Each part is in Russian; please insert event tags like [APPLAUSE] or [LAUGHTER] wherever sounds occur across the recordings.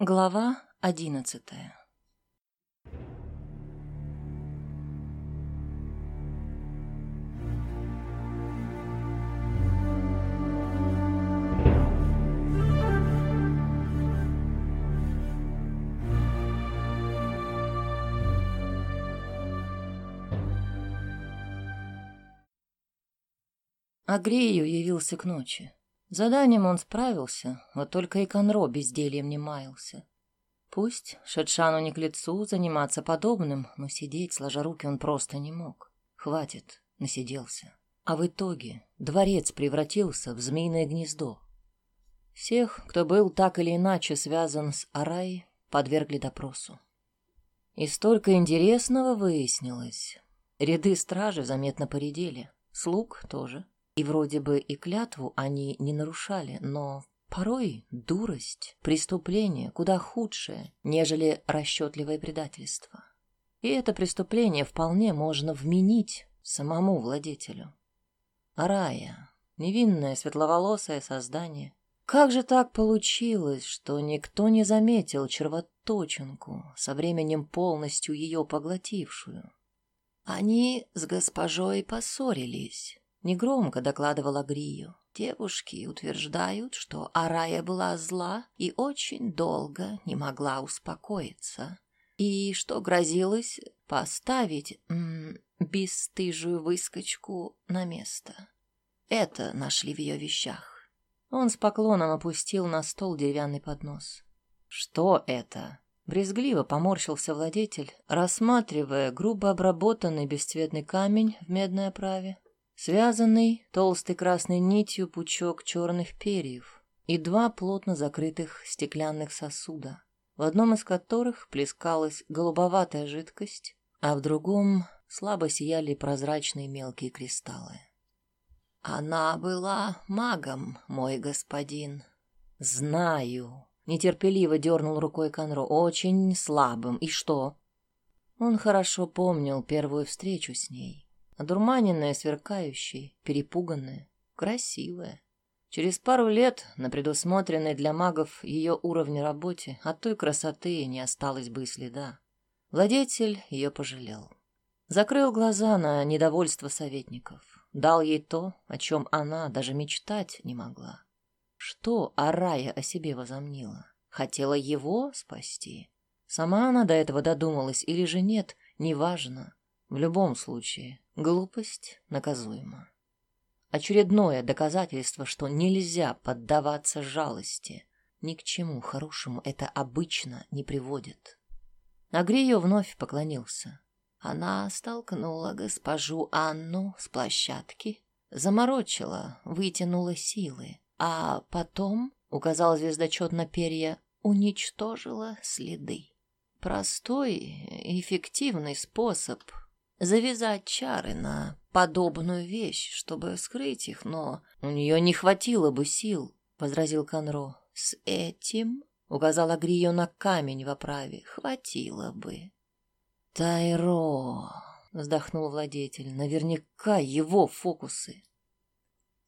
Глава одиннадцатая Агрею явился к ночи. Заданием он справился, вот только и Конро бездельем не маялся. Пусть Шедшану не к лицу заниматься подобным, но сидеть, сложа руки, он просто не мог. Хватит, насиделся. А в итоге дворец превратился в змеиное гнездо. Всех, кто был так или иначе связан с Араей, подвергли допросу. И столько интересного выяснилось. Ряды стражи заметно поредели, слуг тоже. И вроде бы и клятву они не нарушали, но порой дурость, преступление куда худшее, нежели расчетливое предательство. И это преступление вполне можно вменить самому владетелю. Арая, невинное светловолосое создание. Как же так получилось, что никто не заметил червоточинку, со временем полностью ее поглотившую? Они с госпожой поссорились, Негромко докладывала Грию. Девушки утверждают, что Арая была зла и очень долго не могла успокоиться. И что грозилось поставить м -м, бесстыжую выскочку на место. Это нашли в ее вещах. Он с поклоном опустил на стол деревянный поднос. «Что это?» Брезгливо поморщился владетель, рассматривая грубо обработанный бесцветный камень в медной оправе связанный толстой красной нитью пучок черных перьев и два плотно закрытых стеклянных сосуда, в одном из которых плескалась голубоватая жидкость, а в другом слабо сияли прозрачные мелкие кристаллы. «Она была магом, мой господин». «Знаю», — нетерпеливо дернул рукой Конро, — «очень слабым. И что?» Он хорошо помнил первую встречу с ней Одурманенная, сверкающая, перепуганная, красивая. Через пару лет на предусмотренной для магов ее уровне работе от той красоты не осталось бы и следа. Владетель ее пожалел. Закрыл глаза на недовольство советников. Дал ей то, о чем она даже мечтать не могла. Что Арая о себе возомнила? Хотела его спасти? Сама она до этого додумалась или же нет, неважно. В любом случае, глупость наказуема. Очередное доказательство, что нельзя поддаваться жалости. Ни к чему хорошему это обычно не приводит. Нагрио вновь поклонился. Она столкнула госпожу Анну с площадки, заморочила, вытянула силы, а потом, указал звездочет на перья, уничтожила следы. Простой эффективный способ завязать чары на подобную вещь, чтобы скрыть их, но у нее не хватило бы сил, — возразил Конро. — С этим, — указала Грио на камень в оправе, — хватило бы. — Тайро, — вздохнул владетель, — наверняка его фокусы.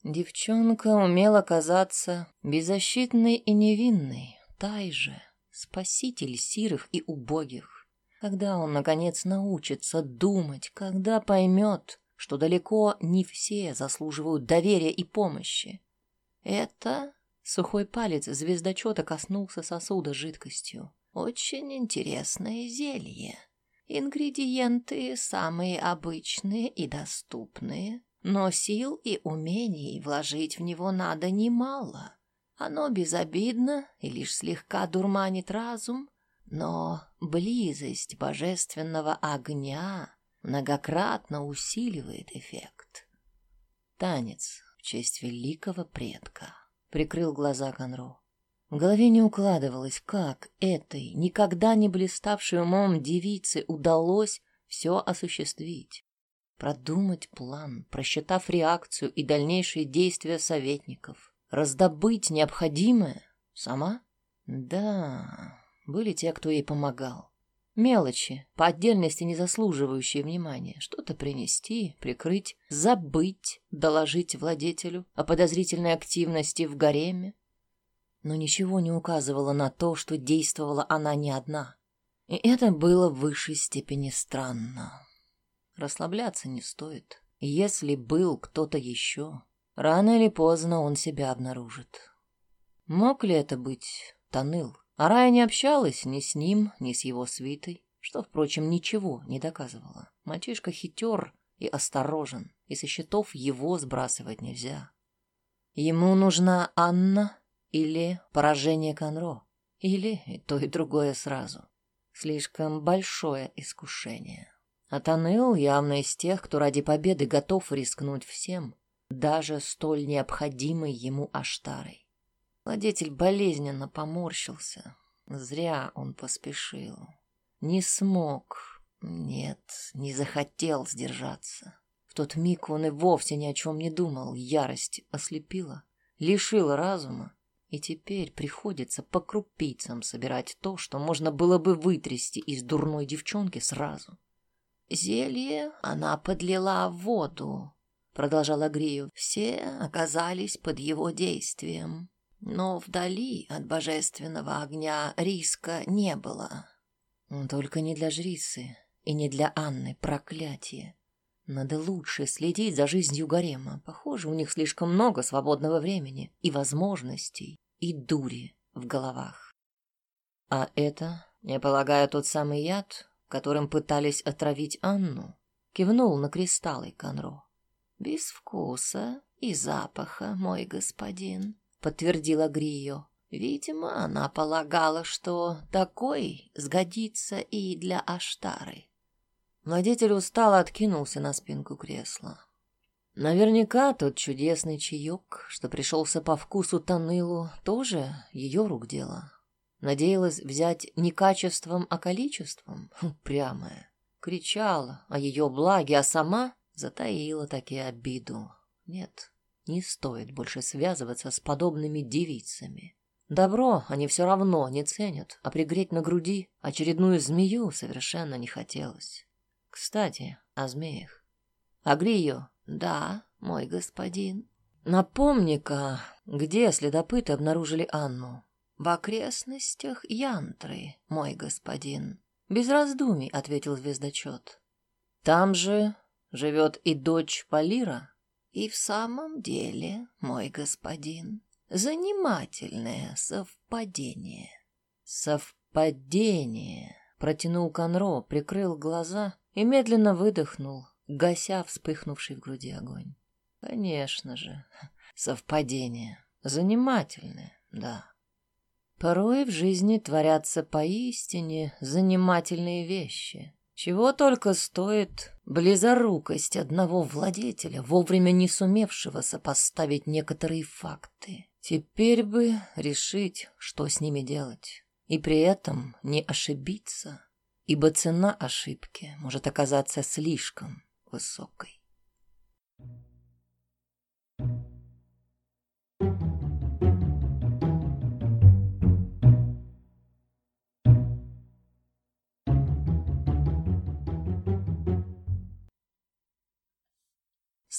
Девчонка умела казаться беззащитной и невинной, тай же, спаситель сирых и убогих. Когда он, наконец, научится думать, когда поймет, что далеко не все заслуживают доверия и помощи. Это сухой палец звездочета коснулся сосуда жидкостью. Очень интересное зелье. Ингредиенты самые обычные и доступные, но сил и умений вложить в него надо немало. Оно безобидно и лишь слегка дурманит разум, но близость божественного огня многократно усиливает эффект. Танец в честь великого предка. Прикрыл глаза Конро. В голове не укладывалось, как этой, никогда не блиставшей умом девице удалось все осуществить. Продумать план, просчитав реакцию и дальнейшие действия советников. Раздобыть необходимое сама? Да, были те, кто ей помогал. Мелочи, по отдельности не заслуживающие внимания. Что-то принести, прикрыть, забыть, доложить владетелю о подозрительной активности в гареме. но ничего не указывало на то, что действовала она не одна. И это было в высшей степени странно. Расслабляться не стоит. Если был кто-то еще, рано или поздно он себя обнаружит. Мог ли это быть Таныл? Арая не общалась ни с ним, ни с его свитой, что, впрочем, ничего не доказывало. Мальчишка хитер и осторожен, и со счетов его сбрасывать нельзя. Ему нужна Анна или поражение Конро, или и то, и другое сразу. Слишком большое искушение. А Таныл явно из тех, кто ради победы готов рискнуть всем, даже столь необходимой ему Аштарой. Владетель болезненно поморщился. Зря он поспешил. Не смог, нет, не захотел сдержаться. В тот миг он и вовсе ни о чем не думал. Ярость ослепила, лишила разума. И теперь приходится по крупицам собирать то, что можно было бы вытрясти из дурной девчонки сразу. Зелье она подлила в воду, продолжала Грию. Все оказались под его действием. Но вдали от божественного огня риска не было. Только не для жрицы и не для Анны проклятие. Надо лучше следить за жизнью гарема. Похоже, у них слишком много свободного времени и возможностей, и дури в головах. А это, я полагаю, тот самый яд, которым пытались отравить Анну, кивнул на кристаллы Конро. Без вкуса и запаха, мой господин, подтвердила Грио. Видимо, она полагала, что такой сгодится и для Аштары. Владетель устало откинулся на спинку кресла. Наверняка тот чудесный чаек, что пришелся по вкусу Танылу, тоже ее рук дело. Надеялась взять не качеством, а количеством. Прямая. Кричала о ее благе, а сама затаила таки обиду. Нет, не стоит больше связываться с подобными девицами. Добро они все равно не ценят, а пригреть на груди очередную змею совершенно не хотелось. Кстати, о змеях. Агрию, да, мой господин. Напомни-ка, где следопыты обнаружили Анну? В окрестностях Янтры, мой господин. Без раздумий, ответил звездочет. Там же живет и дочь Полира. И в самом деле, мой господин, занимательное совпадение. Совпадение, протянул Конро, прикрыл глаза и медленно выдохнул, гася вспыхнувший в груди огонь. Конечно же, [LAUGHS] совпадение. Занимательное, да. Порой в жизни творятся поистине занимательные вещи. Чего только стоит близорукость одного владетеля, вовремя не сумевшего сопоставить некоторые факты. Теперь бы решить, что с ними делать, и при этом не ошибиться ибо цена ошибки может оказаться слишком высокой.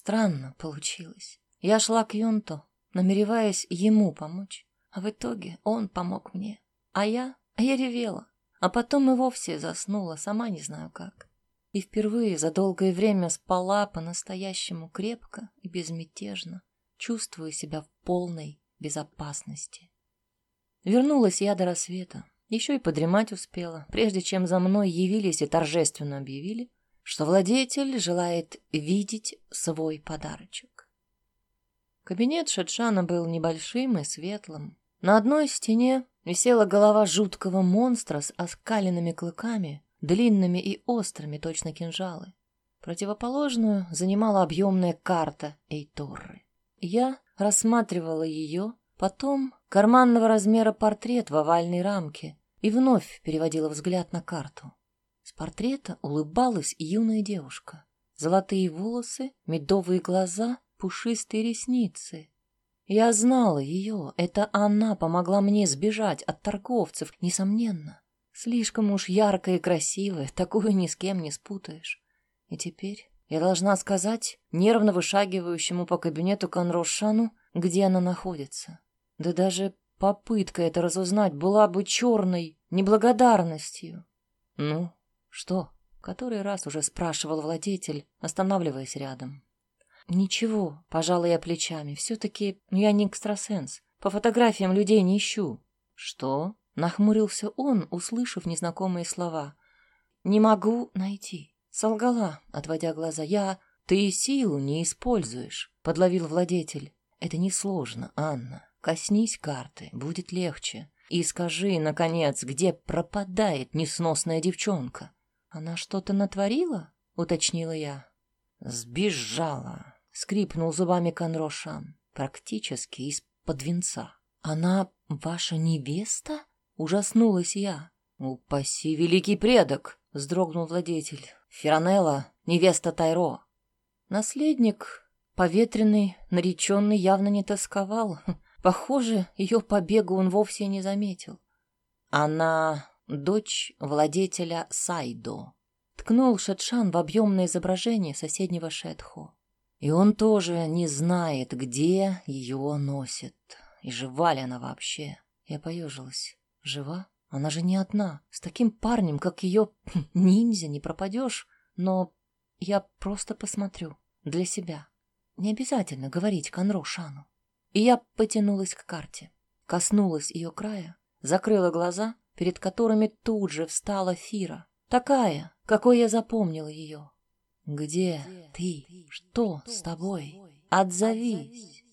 Странно получилось. Я шла к Юнту, намереваясь ему помочь, а в итоге он помог мне, а я, я ревела. А потом и вовсе заснула, сама не знаю как. И впервые за долгое время спала по-настоящему крепко и безмятежно, чувствуя себя в полной безопасности. Вернулась я до рассвета, еще и подремать успела, прежде чем за мной явились и торжественно объявили, что владетель желает видеть свой подарочек. Кабинет Шетшана был небольшим и светлым. На одной стене Висела голова жуткого монстра с оскаленными клыками, длинными и острыми, точно кинжалы. Противоположную занимала объемная карта Эйторры. Я рассматривала ее, потом карманного размера портрет в овальной рамке и вновь переводила взгляд на карту. С портрета улыбалась юная девушка. Золотые волосы, медовые глаза, пушистые ресницы. Я знала ее. Это она помогла мне сбежать от торговцев, несомненно. Слишком уж яркая и красивая, такую ни с кем не спутаешь. И теперь я должна сказать нервно вышагивающему по кабинету Конрошану, где она находится. Да даже попытка это разузнать была бы черной неблагодарностью. Ну, что? Который раз уже спрашивал владетель, останавливаясь рядом. Ничего, пожалуй, я плечами. Все-таки я не экстрасенс. По фотографиям людей не ищу. Что? Нахмурился он, услышав незнакомые слова. Не могу найти. Солгала, отводя глаза. Я... Ты силу не используешь, подловил владетель. Это несложно, Анна. Коснись карты, будет легче. И скажи, наконец, где пропадает несносная девчонка? Она что-то натворила? Уточнила я. Сбежала. Скрипнул зубами Конрошан. Практически из-под венца. Она ваша невеста? Ужаснулась я. Упаси великий предок, вздрогнул владетель. Феронелла, невеста Тайро. Наследник, поветренный, нареченный, явно не тосковал. [LAUGHS] Похоже, ее побегу он вовсе не заметил. Она дочь владетеля Сайдо. Ткнул Шатшан в объемное изображение соседнего Шетхо. И он тоже не знает, где ее носит. И жива ли она вообще. Я поежилась. Жива? Она же не одна. С таким парнем, как ее [LAUGHS] ниндзя, не пропадешь. Но я просто посмотрю. Для себя. Не обязательно говорить Конро Шану. И я потянулась к карте, коснулась ее края, закрыла глаза, перед которыми тут же встала Фира, такая, какой я запомнила ее. «Где ты? Что с тобой? Отзовись!»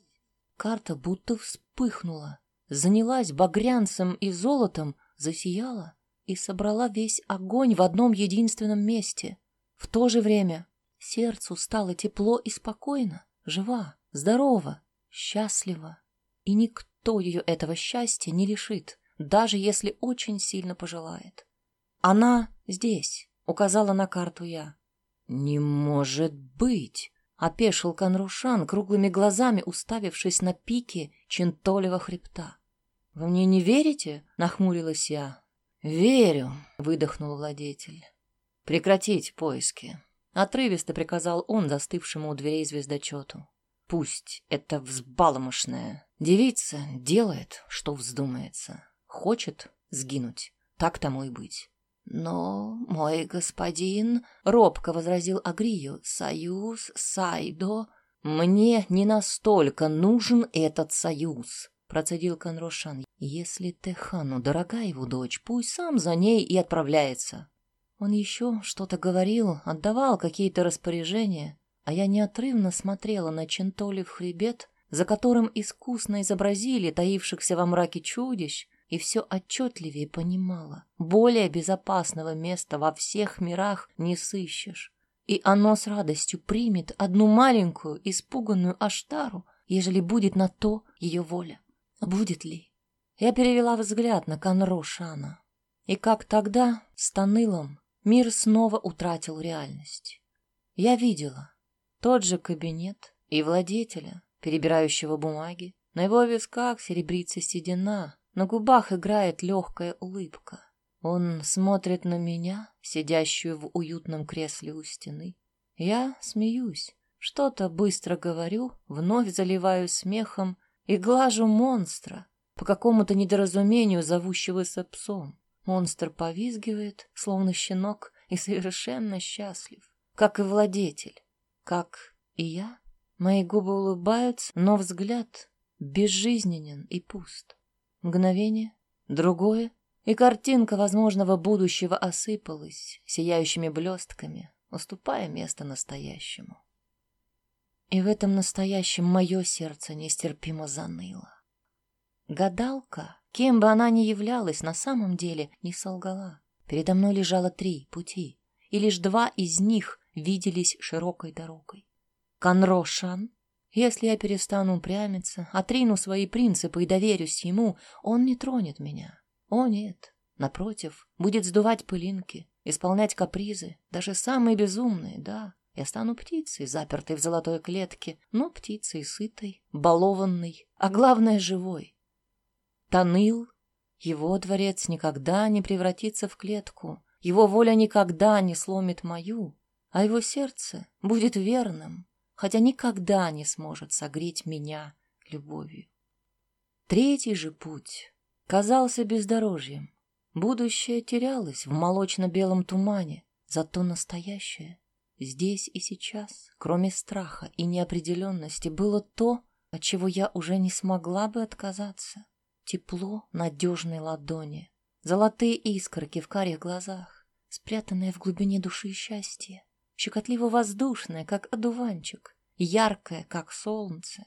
Карта будто вспыхнула, занялась багрянцем и золотом, засияла и собрала весь огонь в одном единственном месте. В то же время сердцу стало тепло и спокойно, жива, здорова, счастлива, и никто ее этого счастья не лишит, даже если очень сильно пожелает. Она здесь, указала на карту я. Не может быть, опешил Конрушан, круглыми глазами уставившись на пике Чентолева хребта. Вы мне не верите? нахмурилась я. Верю, выдохнул владетель. Прекратить поиски. Отрывисто приказал он застывшему у дверей звездочету. Пусть эта взбаломошная девица делает, что вздумается. Хочет сгинуть, так тому и быть. Но, мой господин, — робко возразил Агрию, — союз Сайдо... Мне не настолько нужен этот союз, — процедил Конрошан. Если Техану дорога его дочь, пусть сам за ней и отправляется. Он еще что-то говорил, отдавал какие-то распоряжения, а я неотрывно смотрела на Чентолев хребет, за которым искусно изобразили таившихся во мраке чудищ, и все отчетливее понимала. Более безопасного места во всех мирах не сыщешь. И оно с радостью примет одну маленькую, испуганную Аштару, ежели будет на то ее воля. Будет ли? Я перевела взгляд на Конро Шана. И как тогда, с Танылом, мир снова утратил реальность. Я видела, тот же кабинет и владетеля, перебирающего бумаги. На его висках серебрится седина, на губах играет легкая улыбка. Он смотрит на меня, сидящую в уютном кресле у стены. Я смеюсь, что-то быстро говорю, вновь заливаю смехом и глажу монстра, по какому-то недоразумению зовущегося псом. Монстр повизгивает, словно щенок, и совершенно счастлив, как и владетель. Как и я, мои губы улыбаются, но взгляд безжизненен и пуст. Мгновение, другое, и картинка возможного будущего осыпалась сияющими блестками, уступая место настоящему. И в этом настоящем мое сердце нестерпимо заныло. Гадалка, кем бы она ни являлась, на самом деле не солгала. Передо мной лежало три пути, и лишь два из них виделись широкой дорогой. Конрошан, если я перестану упрямиться, отрину свои принципы и доверюсь ему, он не тронет меня. О нет, напротив, будет сдувать пылинки, исполнять капризы, даже самые безумные, да. Я стану птицей, запертой в золотой клетке, но птицей сытой, балованной, а главное — живой. Таныл, его дворец никогда не превратится в клетку, его воля никогда не сломит мою, а его сердце будет верным, хотя никогда не сможет согреть меня любовью. Третий же путь казался бездорожьем. Будущее терялось в молочно-белом тумане, зато настоящее здесь и сейчас, кроме страха и неопределенности, было то, от чего я уже не смогла бы отказаться. Тепло надежной ладони, золотые искорки в карих глазах, спрятанное в глубине души счастье, щекотливо-воздушное, как одуванчик, яркое, как солнце.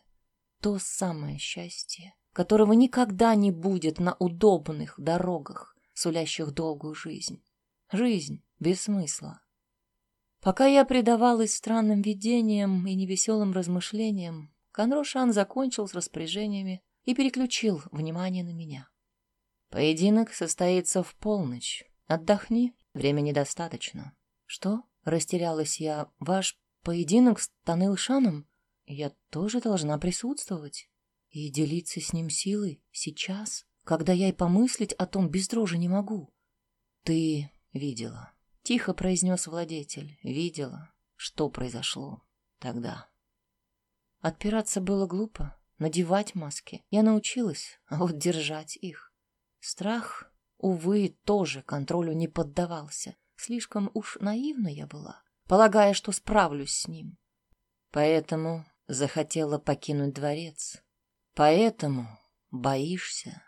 То самое счастье, которого никогда не будет на удобных дорогах, сулящих долгую жизнь. Жизнь без смысла. Пока я предавалась странным видениям и невеселым размышлениям, Конрошан закончил с распоряжениями и переключил внимание на меня. Поединок состоится в полночь. Отдохни, времени достаточно. Что? Растерялась я. Ваш поединок с Танылшаном? Я тоже должна присутствовать и делиться с ним силой сейчас, когда я и помыслить о том без дрожи не могу. Ты видела, тихо произнес владетель. Видела, что произошло тогда. Отпираться было глупо, надевать маски. Я научилась, а вот держать их. Страх, увы, тоже контролю не поддавался. Слишком уж наивна я была, полагая, что справлюсь с ним. Поэтому захотела покинуть дворец. Поэтому боишься.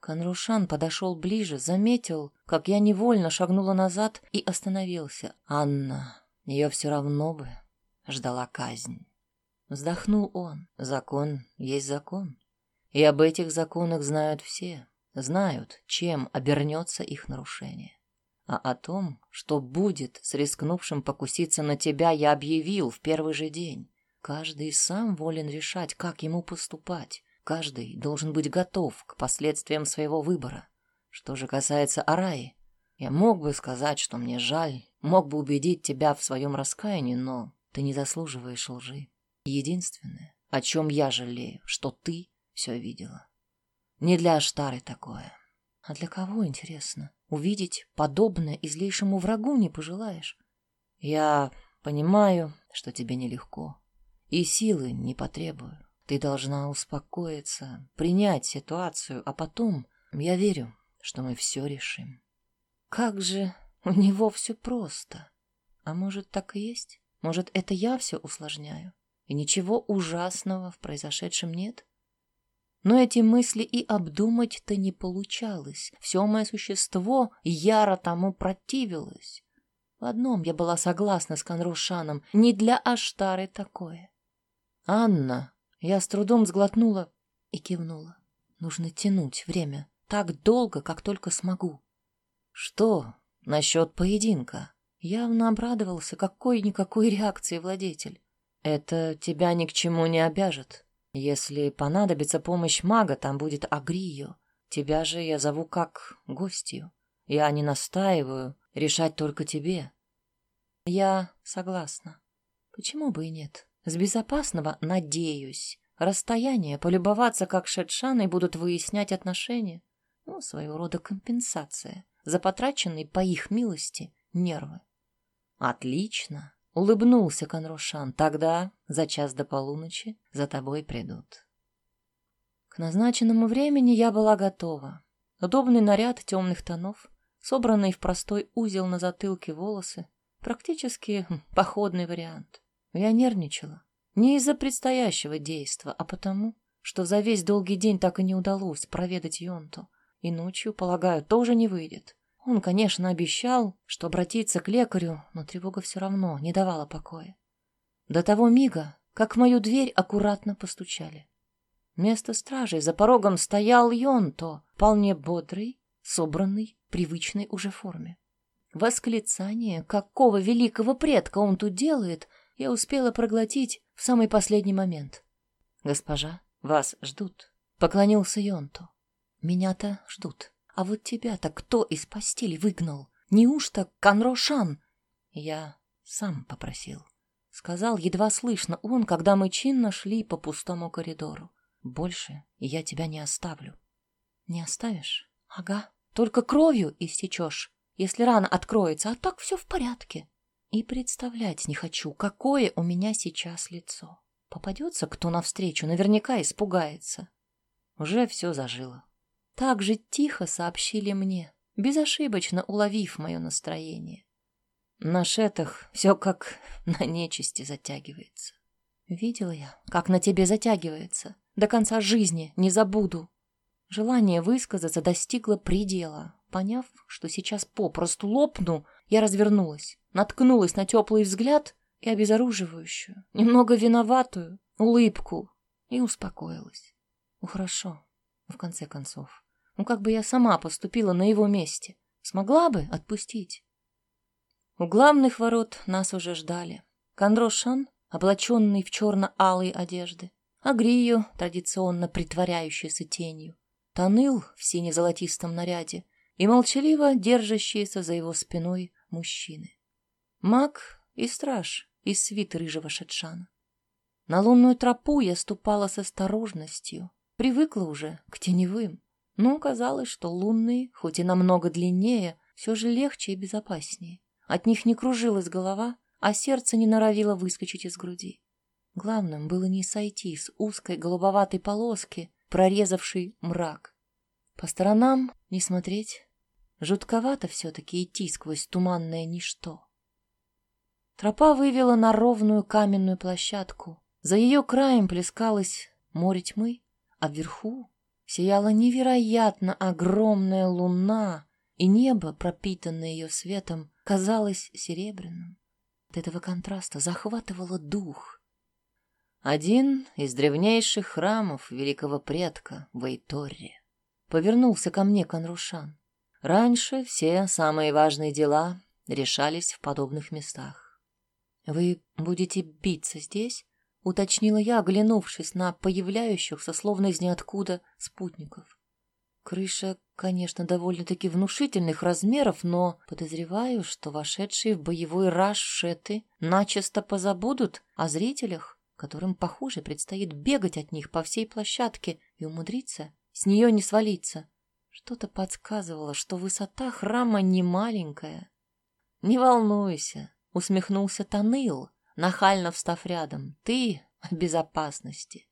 Конрушан подошел ближе, заметил, как я невольно шагнула назад и остановился. Анна, ее все равно бы ждала казнь. Вздохнул он. Закон есть закон. И об этих законах знают все. Знают, чем обернется их нарушение. А о том, что будет с рискнувшим покуситься на тебя, я объявил в первый же день. Каждый сам волен решать, как ему поступать. Каждый должен быть готов к последствиям своего выбора. Что же касается Араи, я мог бы сказать, что мне жаль, мог бы убедить тебя в своем раскаянии, но ты не заслуживаешь лжи. Единственное, о чем я жалею, что ты все видела. Не для Аштары такое. А для кого, интересно? Увидеть подобное излейшему врагу не пожелаешь. Я понимаю, что тебе нелегко. И силы не потребую. Ты должна успокоиться, принять ситуацию, а потом, я верю, что мы все решим. Как же у него все просто. А может, так и есть? Может, это я все усложняю? и ничего ужасного в произошедшем нет. Но эти мысли и обдумать-то не получалось. Все мое существо яро тому противилось. В одном я была согласна с Конрушаном. Не для Аштары такое. «Анна!» Я с трудом сглотнула и кивнула. Нужно тянуть время так долго, как только смогу. «Что насчет поединка?» Явно обрадовался какой-никакой реакции владетель. Это тебя ни к чему не обяжет. Если понадобится помощь мага, там будет Агрио. Тебя же я зову как гостью. Я не настаиваю, решать только тебе. Я согласна. Почему бы и нет? С безопасного, надеюсь, расстояние полюбоваться, как Шедшаны будут выяснять отношения. Ну, своего рода компенсация за потраченные по их милости нервы. Отлично. Улыбнулся Конрошан. Тогда, за час до полуночи, за тобой придут. К назначенному времени я была готова. Удобный наряд темных тонов, собранный в простой узел на затылке волосы, практически хм, походный вариант. Я нервничала. Не из-за предстоящего действа, а потому, что за весь долгий день так и не удалось проведать Йонту. И ночью, полагаю, тоже не выйдет. Он, конечно, обещал, что обратится к лекарю, но тревога все равно не давала покоя. До того мига, как в мою дверь аккуратно постучали. Вместо стражей за порогом стоял Йонто, вполне бодрый, собранный, привычной уже форме. Восклицание, какого великого предка он тут делает, я успела проглотить в самый последний момент. «Госпожа, вас ждут», — поклонился Йонто. «Меня-то ждут». А вот тебя-то кто из постели выгнал? Неужто Конрошан? Я сам попросил. Сказал едва слышно он, когда мы чинно шли по пустому коридору. Больше я тебя не оставлю. Не оставишь? Ага. Только кровью истечешь, если рана откроется, а так все в порядке. И представлять не хочу, какое у меня сейчас лицо. Попадется кто навстречу, наверняка испугается. Уже все зажило. Так же тихо сообщили мне, безошибочно уловив мое настроение. На шетах все как [LAUGHS] на нечисти затягивается. Видела я, как на тебе затягивается. До конца жизни не забуду. Желание высказаться достигло предела. Поняв, что сейчас попросту лопну, я развернулась, наткнулась на теплый взгляд и обезоруживающую, немного виноватую улыбку и успокоилась. Ну хорошо, в конце концов. Ну как бы я сама поступила на его месте? Смогла бы отпустить? У главных ворот нас уже ждали. Кондрошан, облаченный в черно-алые одежды, Агрию, традиционно притворяющийся тенью, Таныл в сине-золотистом наряде и молчаливо держащиеся за его спиной мужчины. Маг и страж из свиты рыжего шатшана. На лунную тропу я ступала с осторожностью, привыкла уже к теневым, но казалось, что лунные, хоть и намного длиннее, все же легче и безопаснее. От них не кружилась голова, а сердце не норовило выскочить из груди. Главным было не сойти с узкой голубоватой полоски, прорезавшей мрак. По сторонам не смотреть. Жутковато все-таки идти сквозь туманное ничто. Тропа вывела на ровную каменную площадку. За ее краем плескалось море тьмы, а вверху сияла невероятно огромная луна, и небо, пропитанное ее светом, казалось серебряным. От этого контраста захватывало дух. Один из древнейших храмов великого предка Вейторри повернулся ко мне Конрушан. Раньше все самые важные дела решались в подобных местах. «Вы будете биться здесь?» — уточнила я, оглянувшись на появляющихся, словно из ниоткуда, спутников. Крыша, конечно, довольно-таки внушительных размеров, но подозреваю, что вошедшие в боевой раж шеты начисто позабудут о зрителях, которым, похоже, предстоит бегать от них по всей площадке и умудриться с нее не свалиться. Что-то подсказывало, что высота храма не маленькая. «Не волнуйся», — усмехнулся Таныл, нахально встав рядом. «Ты в безопасности».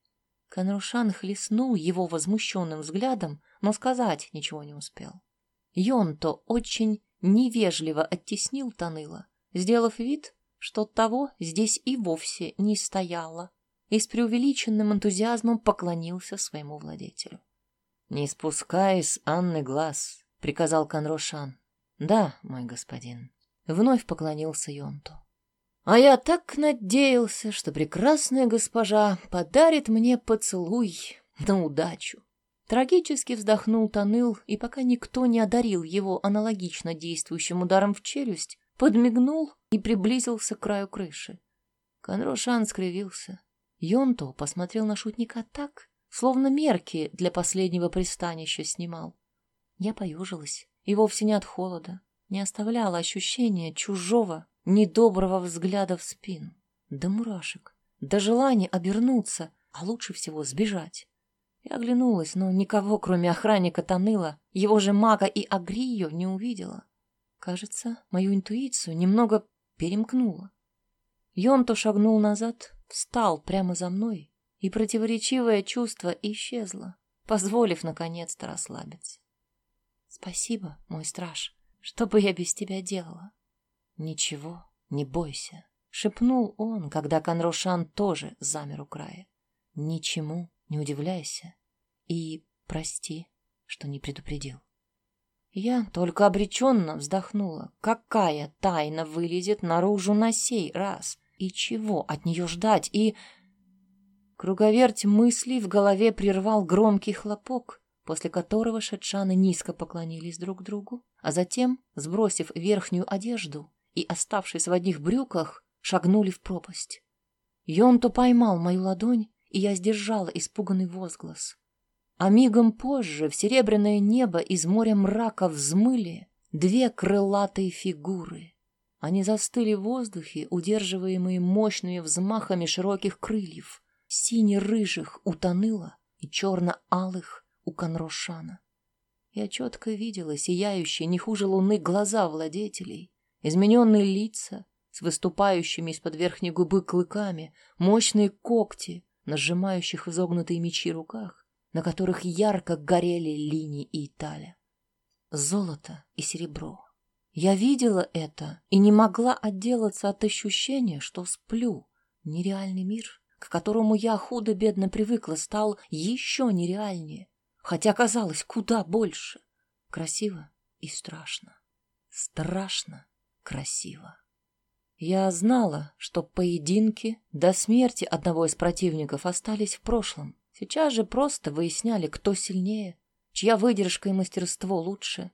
Конрушан хлестнул его возмущенным взглядом, но сказать ничего не успел. Йонто очень невежливо оттеснил Таныла, сделав вид, что того здесь и вовсе не стояло, и с преувеличенным энтузиазмом поклонился своему владетелю. «Не спускай с Анны глаз», — приказал Конрошан. «Да, мой господин». Вновь поклонился Йонту. А я так надеялся, что прекрасная госпожа подарит мне поцелуй на удачу. Трагически вздохнул Таныл, и пока никто не одарил его аналогично действующим ударом в челюсть, подмигнул и приблизился к краю крыши. Конрошан скривился. Йонто посмотрел на шутника так, словно мерки для последнего пристанища снимал. Я поюжилась, и вовсе не от холода, не оставляла ощущения чужого, недоброго взгляда в спину, до мурашек, до желания обернуться, а лучше всего сбежать. Я оглянулась, но никого, кроме охранника Таныла, его же мага и Агрию, не увидела. Кажется, мою интуицию немного перемкнуло. Йонто шагнул назад, встал прямо за мной, и противоречивое чувство исчезло, позволив наконец-то расслабиться. Спасибо, мой страж. Что бы я без тебя делала? «Ничего, не бойся», — шепнул он, когда Конрошан тоже замер у края. «Ничему не удивляйся и прости, что не предупредил». Я только обреченно вздохнула. Какая тайна вылезет наружу на сей раз? И чего от нее ждать? И... Круговерть мыслей в голове прервал громкий хлопок, после которого шедшаны низко поклонились друг другу, а затем, сбросив верхнюю одежду, и, оставшись в одних брюках, шагнули в пропасть. Йонто поймал мою ладонь, и я сдержала испуганный возглас. А мигом позже в серебряное небо из моря мрака взмыли две крылатые фигуры. Они застыли в воздухе, удерживаемые мощными взмахами широких крыльев, сине-рыжих у Таныла и черно-алых у Конрошана. Я четко видела сияющие не хуже луны глаза владетелей, измененные лица с выступающими из-под верхней губы клыками, мощные когти, нажимающих изогнутые мечи руках, на которых ярко горели линии и Италия. Золото и серебро. Я видела это и не могла отделаться от ощущения, что сплю. Нереальный мир, к которому я худо-бедно привыкла, стал еще нереальнее, хотя казалось куда больше. Красиво и страшно. Страшно красиво. Я знала, что поединки до смерти одного из противников остались в прошлом. Сейчас же просто выясняли, кто сильнее, чья выдержка и мастерство лучше.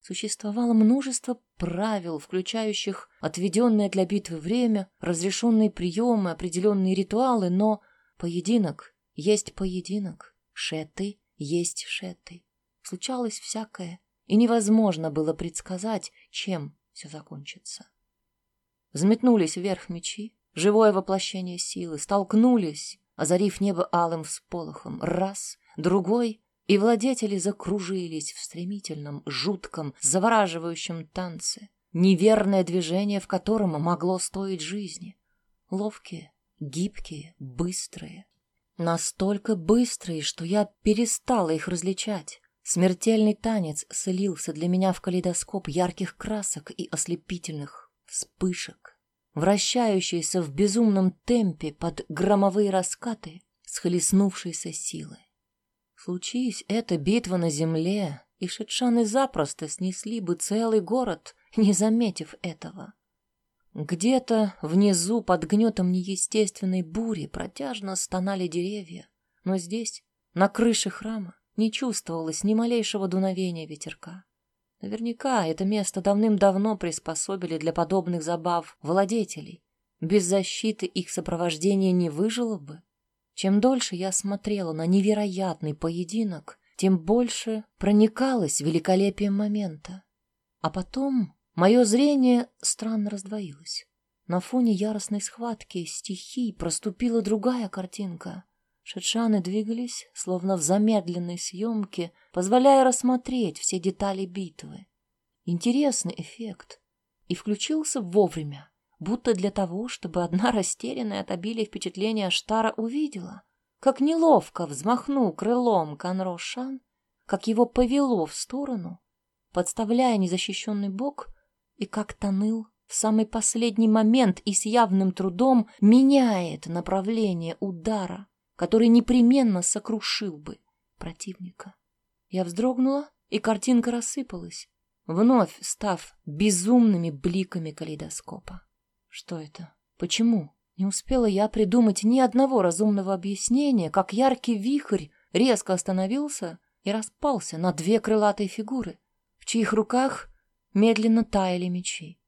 Существовало множество правил, включающих отведенное для битвы время, разрешенные приемы, определенные ритуалы, но поединок есть поединок, шеты есть шеты. Случалось всякое, и невозможно было предсказать, чем все закончится. Взметнулись вверх мечи, живое воплощение силы, столкнулись, озарив небо алым всполохом. Раз, другой, и владетели закружились в стремительном, жутком, завораживающем танце, неверное движение в котором могло стоить жизни. Ловкие, гибкие, быстрые. Настолько быстрые, что я перестала их различать. Смертельный танец слился для меня в калейдоскоп ярких красок и ослепительных вспышек, вращающиеся в безумном темпе под громовые раскаты схлестнувшейся силы. Случись эта битва на земле, и шетшаны запросто снесли бы целый город, не заметив этого. Где-то внизу под гнетом неестественной бури протяжно стонали деревья, но здесь, на крыше храма, не чувствовалось ни малейшего дуновения ветерка. Наверняка это место давным-давно приспособили для подобных забав владетелей. Без защиты их сопровождение не выжило бы. Чем дольше я смотрела на невероятный поединок, тем больше проникалась великолепием момента. А потом мое зрение странно раздвоилось. На фоне яростной схватки стихий проступила другая картинка. Шетшаны двигались, словно в замедленной съемке, позволяя рассмотреть все детали битвы. Интересный эффект. И включился вовремя, будто для того, чтобы одна [LAUGHS] растерянная от обилия впечатления Штара увидела, как неловко взмахнул крылом Конрошан, как его повело в сторону, подставляя незащищенный бок, и как тоныл в самый последний момент и с явным трудом меняет направление удара который непременно сокрушил бы противника. Я вздрогнула, и картинка рассыпалась, вновь став безумными бликами калейдоскопа. Что это? Почему? Не успела я придумать ни одного разумного объяснения, как яркий вихрь резко остановился и распался на две крылатые фигуры, в чьих руках медленно таяли мечи.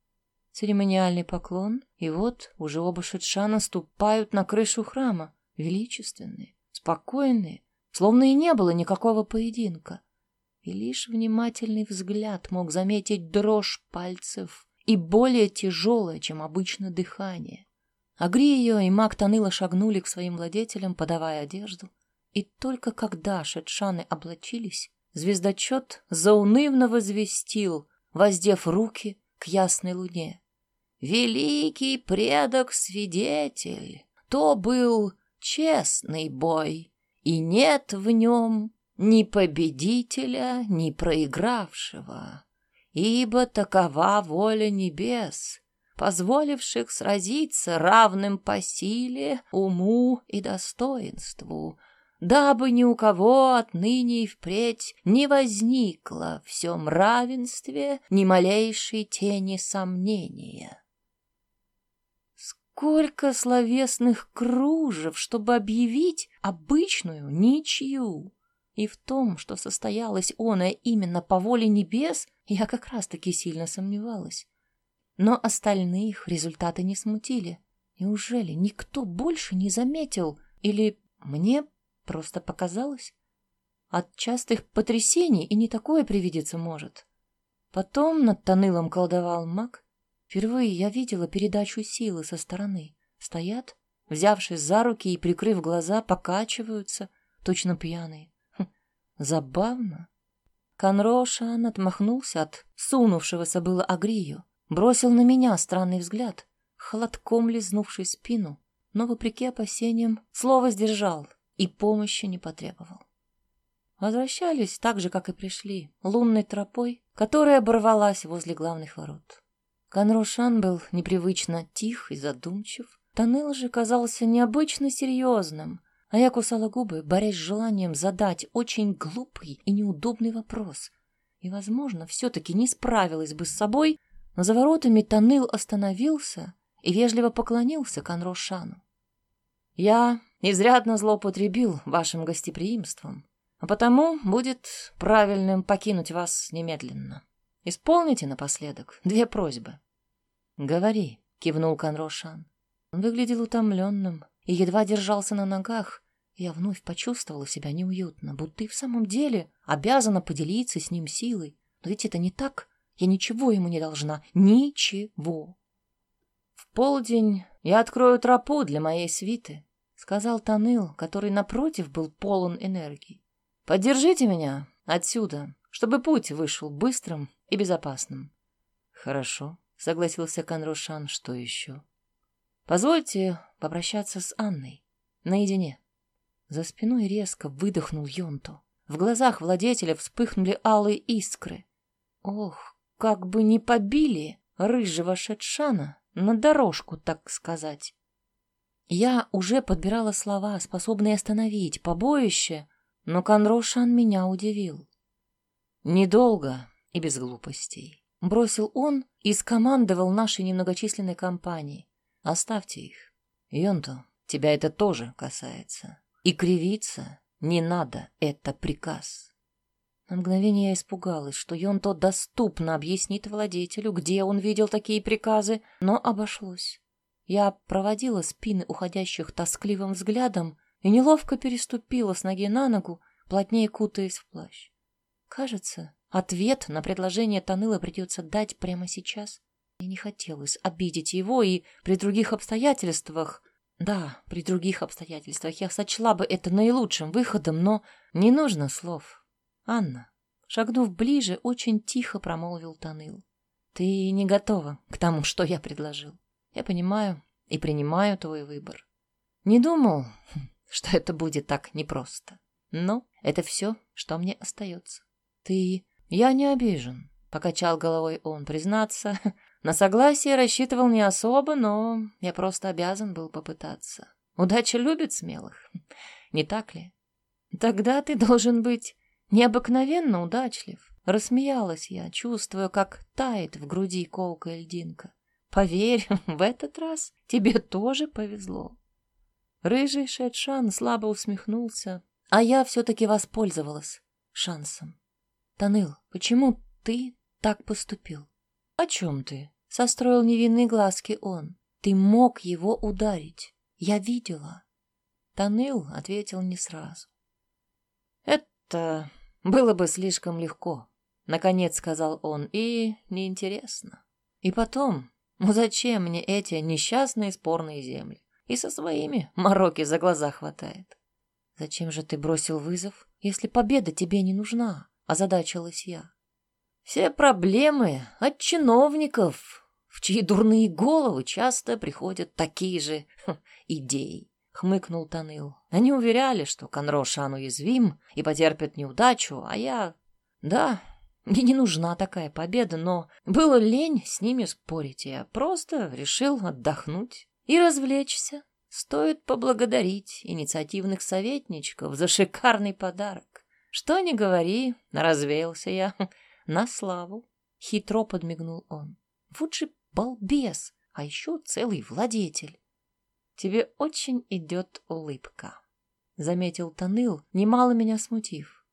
Церемониальный поклон, и вот уже оба шедша ступают на крышу храма, величественные, спокойные, словно и не было никакого поединка. И лишь внимательный взгляд мог заметить дрожь пальцев и более тяжелое, чем обычно, дыхание. Агрия и маг Таныла шагнули к своим владетелям, подавая одежду. И только когда шедшаны облачились, звездочет заунывно возвестил, воздев руки к ясной луне. «Великий предок-свидетель, то был честный бой, и нет в нем ни победителя, ни проигравшего, ибо такова воля небес, позволивших сразиться равным по силе, уму и достоинству, дабы ни у кого отныне и впредь не возникло в всем равенстве ни малейшей тени сомнения. Сколько словесных кружев, чтобы объявить обычную ничью. И в том, что состоялось оно именно по воле небес, я как раз-таки сильно сомневалась. Но остальных результаты не смутили. Неужели никто больше не заметил? Или мне просто показалось? От частых потрясений и не такое привидеться может. Потом над Танылом колдовал маг, Впервые я видела передачу силы со стороны. Стоят, взявшись за руки и прикрыв глаза, покачиваются, точно пьяные. Хм, забавно. Конрошан отмахнулся от сунувшегося было Агрию, бросил на меня странный взгляд, холодком лизнувший спину, но, вопреки опасениям, слово сдержал и помощи не потребовал. Возвращались так же, как и пришли, лунной тропой, которая оборвалась возле главных ворот. Конрошан был непривычно тих и задумчив. Таныл же казался необычно серьезным, а я кусала губы, борясь с желанием задать очень глупый и неудобный вопрос. И, возможно, все-таки не справилась бы с собой, но за воротами Таныл остановился и вежливо поклонился Конрошану. «Я изрядно злоупотребил вашим гостеприимством, а потому будет правильным покинуть вас немедленно. Исполните напоследок две просьбы». «Говори», — кивнул Конрошан. Он выглядел утомленным и едва держался на ногах. Я вновь почувствовала себя неуютно, будто и в самом деле обязана поделиться с ним силой. Но ведь это не так. Я ничего ему не должна. Ничего. В полдень я открою тропу для моей свиты, сказал Таныл, который напротив был полон энергии. Поддержите меня отсюда, чтобы путь вышел быстрым и безопасным. Хорошо, согласился Конрошан. Что еще? Позвольте попрощаться с Анной наедине. За спиной резко выдохнул Йонто. В глазах владетеля вспыхнули алые искры. Ох, как бы не побили рыжего шетшана на дорожку, так сказать. Я уже подбирала слова, способные остановить побоище, но Конрошан меня удивил. Недолго и без глупостей. Бросил он и скомандовал нашей немногочисленной компании. Оставьте их. Йонто, тебя это тоже касается. И кривиться не надо, это приказ. На мгновение я испугалась, что Йонто доступно объяснит владетелю, где он видел такие приказы, но обошлось. Я проводила спины уходящих тоскливым взглядом и неловко переступила с ноги на ногу, плотнее кутаясь в плащ. Кажется, ответ на предложение Таныла придется дать прямо сейчас. Мне не хотелось обидеть его, и при других обстоятельствах... Да, при других обстоятельствах я сочла бы это наилучшим выходом, но не нужно слов. Анна, шагнув ближе, очень тихо промолвил Таныл. Ты не готова к тому, что я предложил. Я понимаю и принимаю твой выбор. Не думал, что это будет так непросто. Но это все, что мне остается. Ты... Я не обижен, покачал головой он. Признаться, [LAUGHS] на согласие рассчитывал не особо, но я просто обязан был попытаться. Удача любит смелых, [LAUGHS] не так ли? Тогда ты должен быть Необыкновенно удачлив. Рассмеялась я, чувствуя, как тает в груди колкая льдинка. Поверь, [LAUGHS] в этот раз тебе тоже повезло. Рыжий Шетшан слабо усмехнулся, а я все-таки воспользовалась шансом. Таныл, почему ты так поступил? О чем ты? Состроил невинные глазки он. Ты мог его ударить. Я видела. Таныл ответил не сразу. Это было бы слишком легко, наконец сказал он, и неинтересно. И потом, ну зачем мне эти несчастные спорные земли? И со своими мороки за глаза хватает. Зачем же ты бросил вызов, если победа тебе не нужна? Озадачилась я. Все проблемы от чиновников, в чьи дурные головы часто приходят такие же хм, идеи хмыкнул Таныл. Они уверяли, что Конрошан уязвим и потерпит неудачу, а я... Да, мне не нужна такая победа, но было лень с ними спорить, я просто решил отдохнуть и развлечься. Стоит поблагодарить инициативных советничков за шикарный подарок. Что ни говори, развеялся я [LAUGHS] на славу. Хитро подмигнул он. Вот же балбес, а еще целый владетель. Тебе очень идет улыбка, — заметил Таныл, немало меня смутив.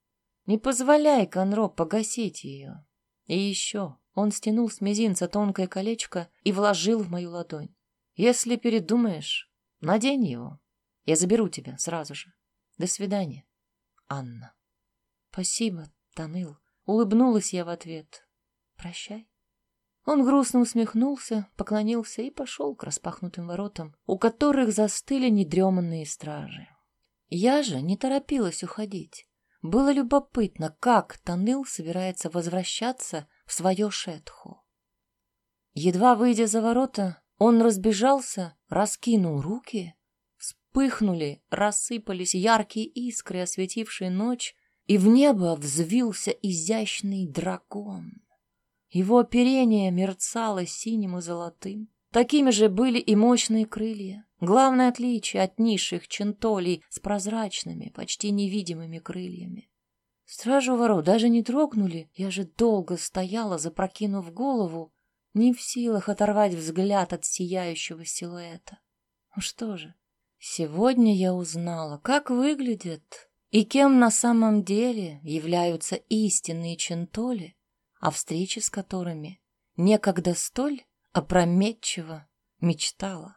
Не позволяй Конро погасить ее. И еще он стянул с мизинца тонкое колечко и вложил в мою ладонь. Если передумаешь, надень его. Я заберу тебя сразу же. До свидания, Анна. Спасибо, Таныл. Улыбнулась я в ответ. Прощай. Он грустно усмехнулся, поклонился и пошел к распахнутым воротам, у которых застыли недреманные стражи. Я же не торопилась уходить. Было любопытно, как Таныл собирается возвращаться в свое шетху. Едва выйдя за ворота, он разбежался, раскинул руки, вспыхнули, рассыпались яркие искры, осветившие ночь, и в небо взвился изящный дракон. Его оперение мерцало синим и золотым. Такими же были и мощные крылья. Главное отличие от низших чентолей с прозрачными, почти невидимыми крыльями. Стражу ворот даже не трогнули. Я же долго стояла, запрокинув голову, не в силах оторвать взгляд от сияющего силуэта. Ну что же, сегодня я узнала, как выглядят и кем на самом деле являются истинные чентоли, о встрече с которыми некогда столь опрометчиво мечтала.